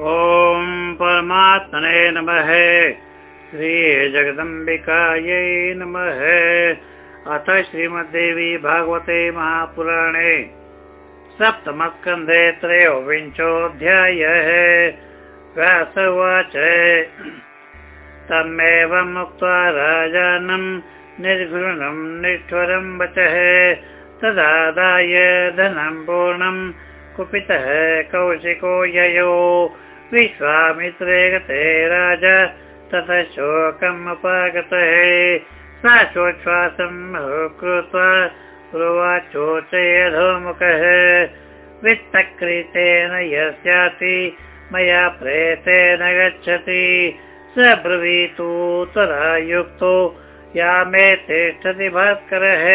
ॐ परमात्मने नमः। श्रीजगदम्बिकायै नमः। अथ श्रीमद्देवी भागवते महापुराणे सप्तमस्कन्धे त्रयोविंशोऽध्यायः। व्यास उवाच। तमेवम् उक्त्वा राजानं निर्घृणं निष्ठुरं वचः। तदादाय धनं पूर्णम् कुपितः कौशिको ययो विश्वामित्रे गते राजा ततः शोकम् उपागतः शाश्वश्वासं कृत्वा प्रोवाचोचयधोमुखः वित्तक्रीतेन यस्याति मया प्रेतेन गच्छति। स ब्रवीतु तदा युक्तो या मे तिष्ठति भास्करः।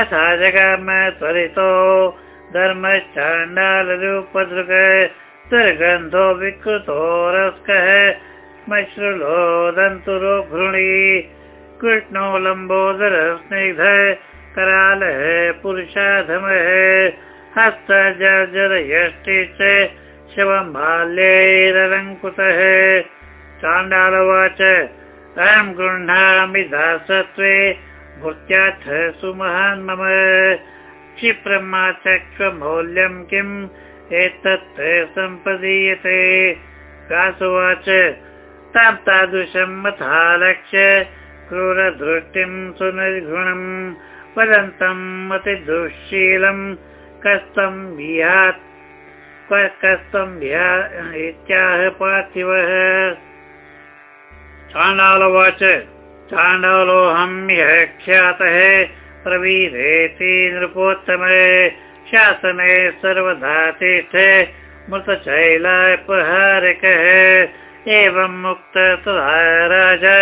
अथा जगाम त्वरितो धर्मश्चाण्डालरूपदृग दुर्गन्धो विकृतो रस्कः श्मश्रुलो दन्तुरो घृणी कृष्णो लम्बोदर स्निग्ध करालः पुरुषाधमः यष्टिश्च शवं बाल्यैरलङ्कृतः चाण्डालवाच अहं गृह्णामि दासत्वे भूत्याथ सुमहान् मम क्षिप्रमाचक्ष्मौल्यं किम् एतत् सम्पदीयते। कासुवाच, तां तादृशं मथालक्ष्य क्रूरदृष्टिं सुनिर्घृणम् वदन्तम् अतिदुःशीलं कस्तं विहात् कस्तं विहा इत्याह पार्थिवः। चाण्डालवाच चाण्डालोऽहं ह्यः ख्यातः प्रवीरेति नृपोत्तमे। शासने सर्वदा तिष्ठे मृतशैलापहारकः। एवं मुक्त तदा राजा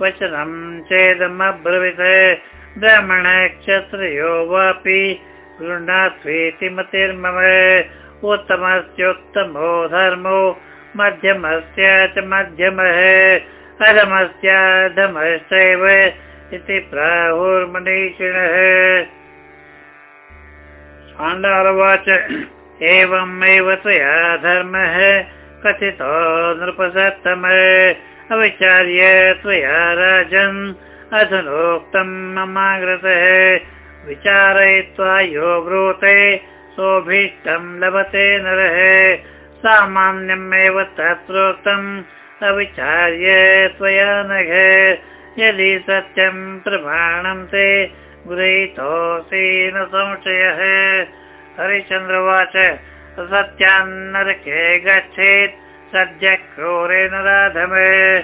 वचनं चेदमब्रवीत्। ब्राह्मणक्षत्रियो वापि गृह्णात्वेति मतिर्मम उत्तमस्योत्तमो धर्मो मध्यमस्य च मध्यमः। अधमस्याधमश्चैव इति प्राहुर्मनीषिणः चाण्डालवाच एवमेव त्वया धर्मः कथितो नृपसत्तमः। अविचार्य त्वया राजन् अधुनोक्तं ममाग्रतः। विचारयित्वा यो ब्रूते सोऽभीष्टं लभते नरः। सामान्यमेव तत्रोक्तम् अविचार्य त्वया नघ। यदि सत्यं प्रमाणं ते गुरैतोऽसेन संशयः हरिश्चन्द्रवाच सत्यान्नरके गच्छेत् सद्य क्रोरेण राधमे।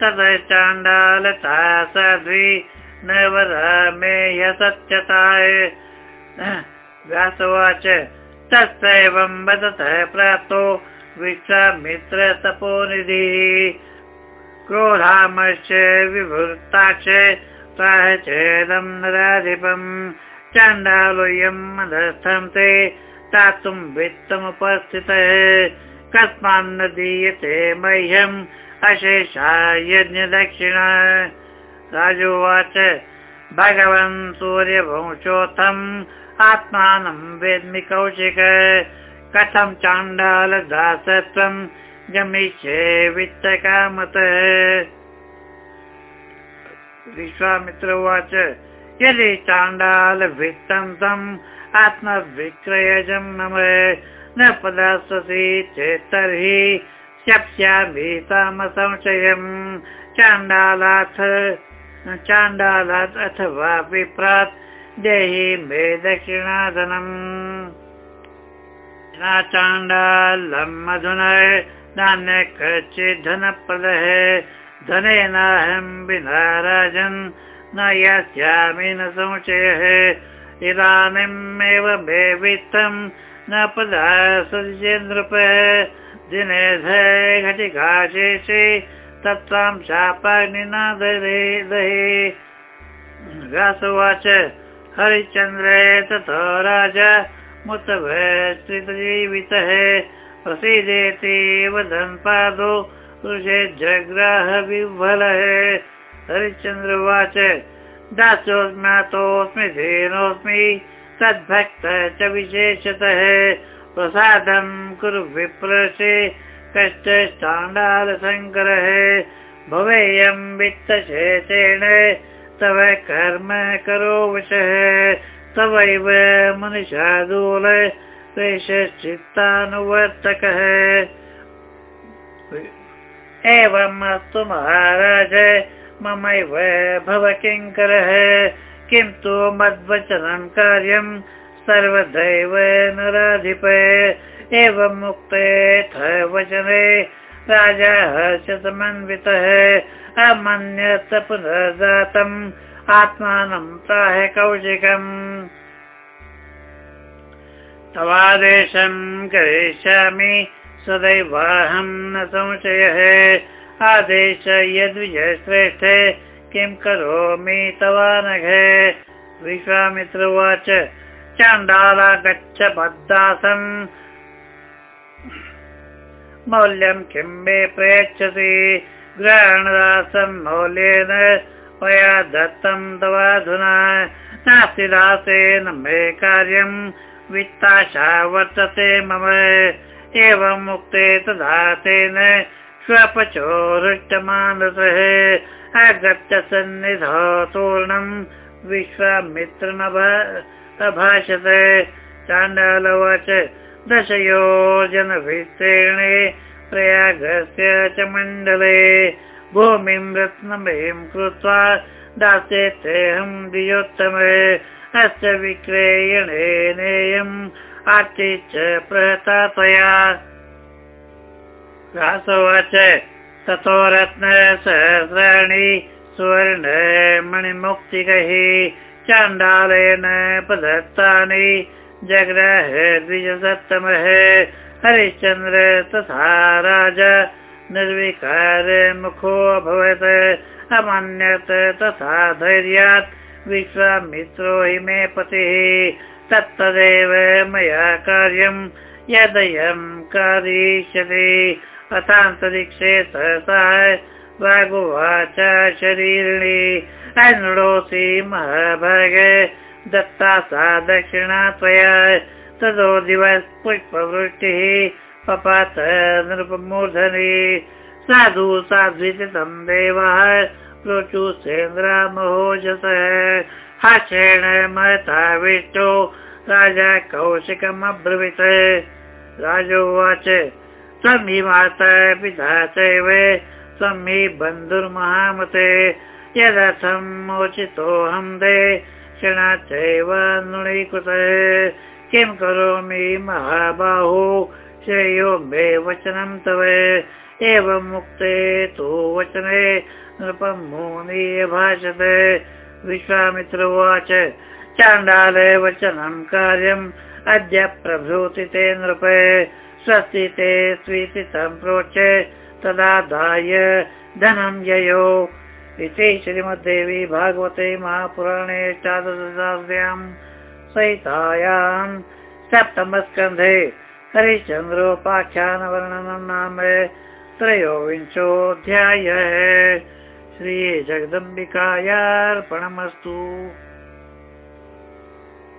ततश्चाण्डालता सद्वि न वरामे ह्य सत्यताय। व्यासवाच, तत्सैवं वदतः प्राप्तो विश्वामित्र तपोनिधिः। क्रोधामश्च विभुक्ताक्ष चेदं नराधिपम् चाण्डालोऽयं मधस्थं ते दातुं वित्तमुपस्थितः। कस्मान्न दीयते मह्यम् अशेषा यज्ञदक्षिणा। राजोवाच भगवन् सूर्यवंशोऽथम् आत्मानं वेद्मि कौशिक। कथं चाण्डालदासत्वं गमिष्ये वित्तकामतः विश्वामित्र उवाच यदि चाण्डालवित्तं तम् आत्मविक्रयजं नम न पदास्यसि चेत् तर्हि शप्स्यामि संशयम् चाण्डालात् चाण्डालात् अथवा विप्रात् देहि मे दक्षिणाधनम् चाण्डालम् नान्य कश्चित् धनप्रदः धनेनाहं विना राजन् न यास्यामि न संशयः। इदानीमेव मे वित्तं न पदा नृप दिने घटिकाशेषे तत्त्वां शापाग्निना दहे। व्यासवाच हरिश्चन्द्रे ततो राजा मुतभीवितः प्रसीदेति वदन् पादो पुरुषे जग्राह विह्वलः हरिश्चन्द्रवाच दासोऽस्म्यातोऽस्मि धेनोऽस्मि तद्भक्त च विशेषतः प्रसादं कुरु विप्रशे कश्च चाण्डालशङ्करः भवेयं वित्तशेषेण तव कर्म करो वशः तवैव मनुषादूल प्रेषश्चित्तानुवर्तकः एवम् अस्तु महाराज ममैव भव किङ्करः किन्तु मद्वचनं कार्यं सर्वदैव नराधिप। एवम् वचने राजा हर्षसमन्वितः अमन्यत पुनर्जातम् आत्मानं प्राह कौशिकम्। तवादेशं करिष्यामि सदैवाहं न संशयः। आदेश यद्विजयश्रेष्ठ, किं करोमि तवानघ विश्वामित्र उवाच चाण्डाला गच्छ बद्दासम् मौल्यं किं मे प्रयच्छति ग्रहणदासं मौल्येन मया दत्तं तवाधुना नास्ति दासेन मे कार्यं, वित्ताशा वर्तते मम। एवम् उक्ते तदा तेन स्वपचोरुष्टमानसः आगत्य सन्निधौ तूर्णम् विश्वामित्रमभाषत चाण्डालवच दशयोजनभिस्तीर्णे प्रयागस्य च मण्डले भूमिं रत्नमयीं कृत्वा दास्येऽहं द्वियोत्तम अस्य विक्रयणेनेयम् आर्चिच्च प्रहता त्वया रासोवाच ततो रत्नसहस्राणि सुवर्ण मणिमुक्तिकैः चाण्डालेन प्रदत्तानि। जग्रह द्विजसप्तमः हरिश्चन्द्र तथा राजा निर्विकार मुखो अभवत् अमन्यत तथा धैर्यात् विश्वामित्रो हि मे पतिः तत्तदेव मया कार्यं यदयं कारिष्यति अथान्तरिक्षे सहसा वागुवाच शरीरिणी। अनुडोऽसि महाभाग दत्ता सा दक्षिणा त्वया। तदो दिवस पुष्पवृष्टिः पपात नृपमूर्धनि। साधु साध्वितं देवः प्रोचुसेन्द्रामहोजसः हास्येण महता विष्टो राजा कौशिकमब्रवीत्। राजोवाच त्वं हि माता पिता चैव त्वं हि बन्धुर्महामते यदर्थं मोचितोऽहं दे क्षणाच्चैव नृणीकृत किं करोमि महाबाहु श्रेयो मे वचनं तव। एवम् मुक्ते तु वचने नृपं मुनि भाषत विश्वामित्र उवाच चाण्डाले वचनं कार्यम्। अद्य प्रभृति ते नृप। स्वस्ति ते स्वीकृतं प्रोच्य तदा दाय धनं ययो। इति श्रीमद्देवी भागवते महापुराणे एकादशसहस्र्यां सहितायां सप्तमस्कन्धे हरिश्चन्द्रोपाख्यानवर्णनं नाम त्रयोविंशोऽध्यायः श्रीजगदम्बिकायार्पणमस्तु